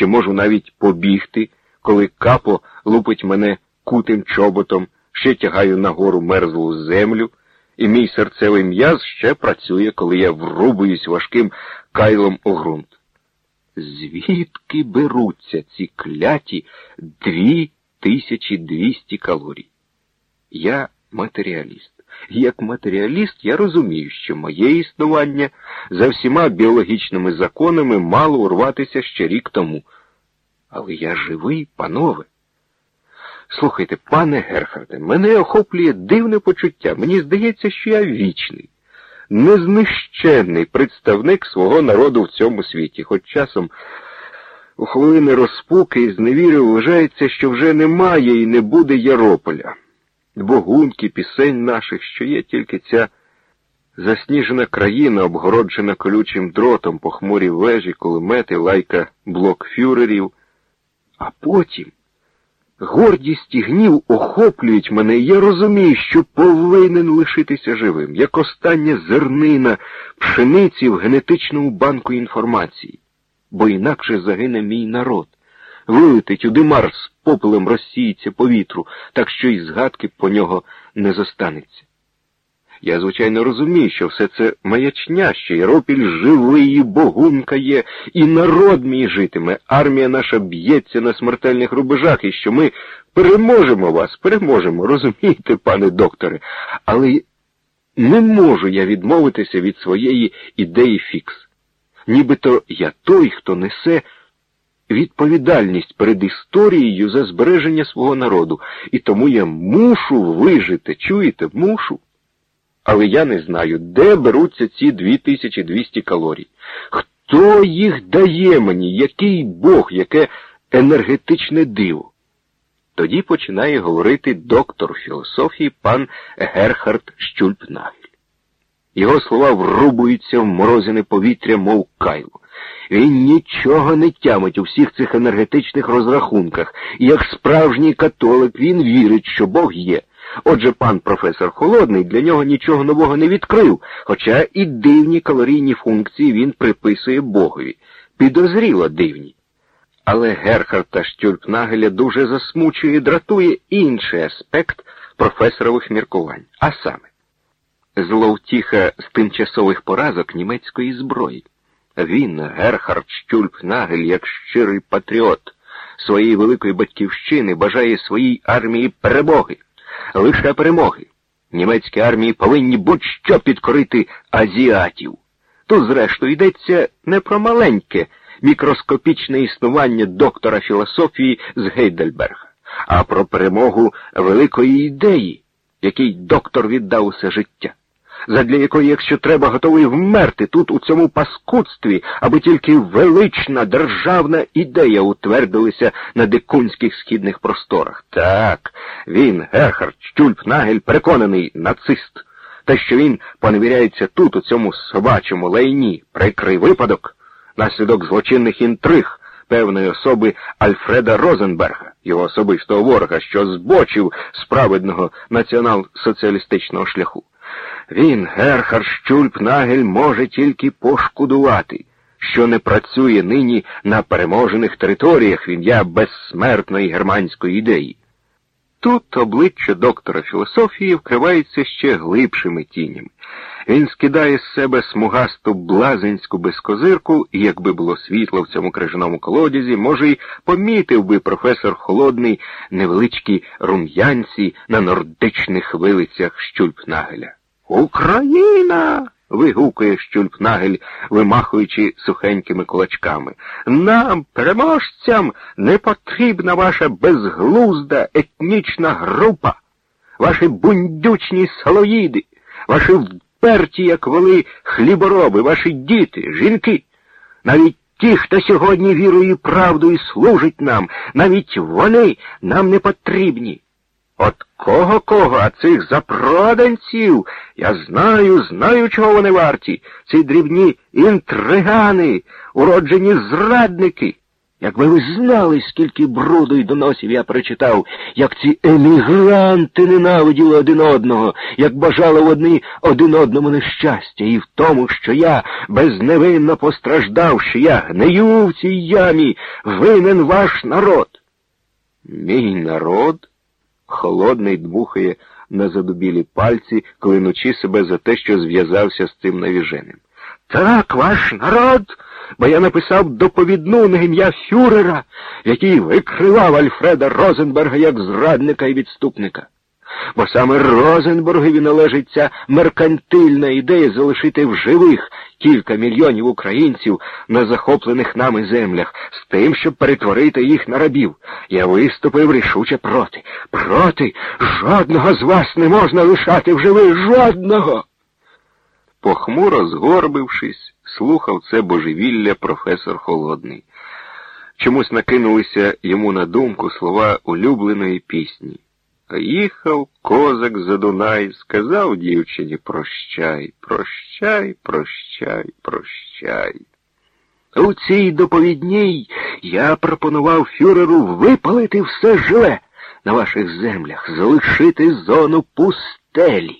ще можу навіть побігти, коли капо лупить мене кутим чоботом, ще тягаю нагору мерзлу землю, і мій серцевий м'яз ще працює, коли я врубуюсь важким кайлом у ґрунт. Звідки беруться ці кляті дві тисячі двісті калорій? Я матеріаліст. Як матеріаліст я розумію, що моє існування за всіма біологічними законами мало урватися ще рік тому. Але я живий, панове. Слухайте, пане Герхарде, мене охоплює дивне почуття. Мені здається, що я вічний, незнищенний представник свого народу в цьому світі, хоч часом у хвилини розпуки і зневіри вважається, що вже немає і не буде Ярополя богунки, пісень наших, що є тільки ця засніжена країна, обгороджена колючим дротом, похмурі вежі, кулемети, лайка блокфюрерів. А потім гордість і гнів охоплюють мене, і я розумію, що повинен лишитися живим, як остання зернина пшениці в генетичному банку інформації, бо інакше загине мій народ вилетить у димар з попелем розсіється по вітру, так що й згадки по нього не зостанеться. Я, звичайно, розумію, що все це маячня, що Єропіль живий, і богунка є, і народ мій житиме, армія наша б'ється на смертельних рубежах, і що ми переможемо вас, переможемо, розумієте, пане докторе, але не можу я відмовитися від своєї ідеї фікс. Нібито я той, хто несе відповідальність перед історією за збереження свого народу, і тому я мушу вижити, чуєте, мушу. Але я не знаю, де беруться ці 2200 калорій. Хто їх дає мені, який Бог, яке енергетичне диво? Тоді починає говорити доктор філософії пан Герхард Штюльпнагель. Його слова врубуються в морозне повітря, мов кайло. Він нічого не тямить у всіх цих енергетичних розрахунках, і як справжній католик він вірить, що Бог є. Отже, пан професор Холодний для нього нічого нового не відкрив, хоча і дивні калорійні функції він приписує Богові. Підозріло дивні. Але Герхарта Штюльпнагеля дуже засмучує і дратує інший аспект професорових міркувань, а саме зловтіха з тимчасових поразок німецької зброї. Він, Герхард Штюльпнагель, як щирий патріот своєї великої батьківщини, бажає своїй армії перемоги, лише перемоги. Німецькі армії повинні будь-що підкорити азіатів. Тут, зрештою, йдеться не про маленьке мікроскопічне існування доктора філософії з Гейдельберга, а про перемогу великої ідеї, якій доктор віддав усе життя задля якої, якщо треба, готовий вмерти тут, у цьому паскудстві, аби тільки велична державна ідея утвердилася на дикунських східних просторах. Так, він, Герхард Штюльпнагель, переконаний нацист. Те, що він поневіряється тут, у цьому собачому лайні, прикрий випадок, наслідок злочинних інтриг певної особи Альфреда Розенберга, його особистого ворога, що збочив з праведного націонал-соціалістичного шляху. Він, Герхард Штюльпнагель, може тільки пошкодувати, що не працює нині на переможених територіях в ім'я безсмертної германської ідеї. Тут обличчя доктора філософії вкривається ще глибшими тінями. Він скидає з себе смугасту блазенську безкозирку, і якби було світло в цьому крижаному колодязі, може, й помітив би професор холодні невеличкі рум'янці на нордичних вилицях Штюльпнагеля. Україна. вигукує Щульпнагель, вимахуючи сухенькими кулачками. Нам, переможцям, не потрібна ваша безглузда етнічна група, ваші бундючні салоїди, ваші вперті, як воли, хлібороби, ваші діти, жінки, навіть ті, хто сьогодні вірою і правдою служить нам, навіть вони нам не потрібні. От кого кого, а цих запроданців я знаю, знаю, чого вони варті. Ці дрібні інтригани, уроджені зрадники. Якби ви знали, скільки бруду й доносів я прочитав, як ці емігранти ненавиділи один одного, як бажали вони один одному нещастя, і в тому, що я безневинно постраждав, що я гнию в цій ямі, винен ваш народ. Мій народ холодний дмухає на задубілі пальці, клинучи себе за те, що зв'язався з цим навіженим. Так, ваш народ, бо я написав доповідну на ім'я Фюрера, який викривав Альфреда Розенберга як зрадника і відступника. Бо саме Розенбергові належить ця меркантильна ідея залишити в живих кілька мільйонів українців на захоплених нами землях з тим, щоб перетворити їх на рабів. Я виступив рішуче проти. Проти жодного з вас не можна лишати в живих, жодного. Похмуро згорбившись, слухав це божевілля професор Холодний. Чомусь накинулися йому на думку слова улюбленої пісні. Їхав козак за Дунай, сказав дівчині прощай, прощай, прощай, прощай. У цій доповідній я пропонував фюреру випалити все живе на ваших землях, залишити зону пустелі.